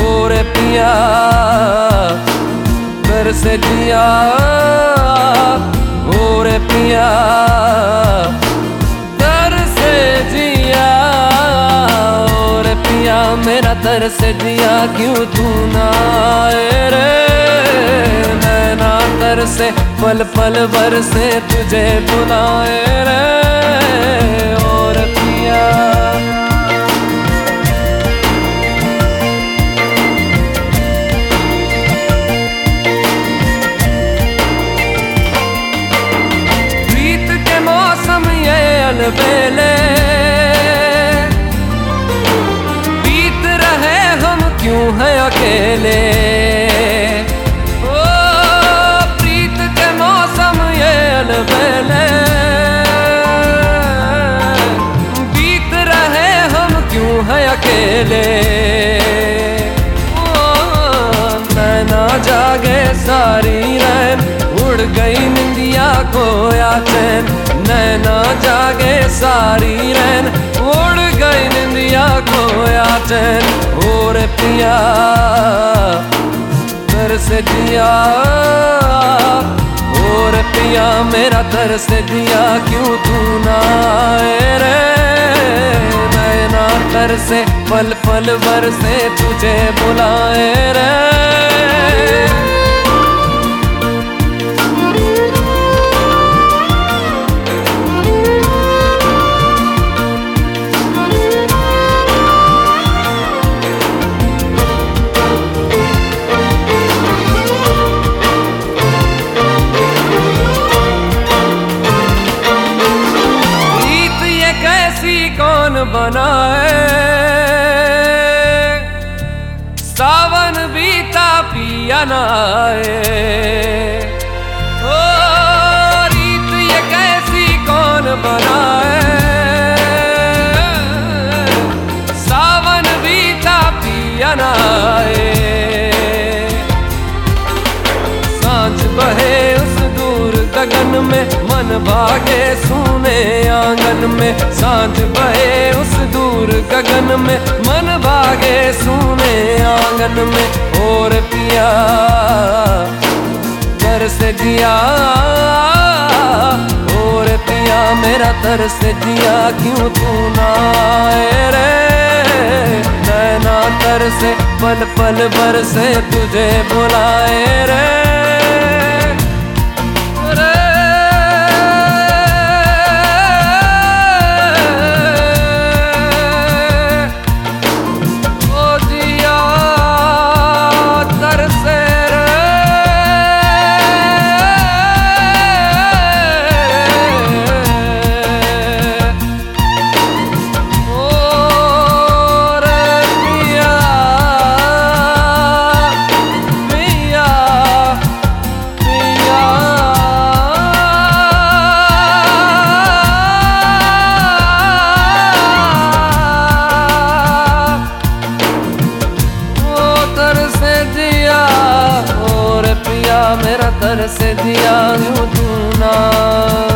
ओरे पिया, कर से जिया। ओरे पिया, कर से जिया। ओरे पिया, मेरा तर से जिया, क्यों तू ना आए रे? नैना तर से, पल पल बर से तुझे बुलाए। अकेले ओ, प्रीत के मौसम ये अलबेले। बीत रहे हम क्यों हैं अकेले? नैना जागे सारी रैन। उड़ गई निंदिया खोया चैन। नैना जागे सारी रैन। उड़ गई निंदिया खोया चैन। और तरस दिया, और पिया मेरा तर से दिया, क्यों तू ना रे? नैना तर से पल पल भर से तुझे बुलाए रे। पिया नाए ओ, रीत ये कैसी कौन बनाए? सावन बीता पिया नाए साँझ बहे उस दूर गगन में, मन भागे सुने आँगन में। साँझ बहे उस दूर गगन में, मन भागे सुने आँगन में। और पिया तरस गया और पिया, मेरा तरस जिया, क्यों तू ना रे? नैना तर से पल पल बरसे तुझे बुलाए। मेरा तरस दिया तू ना।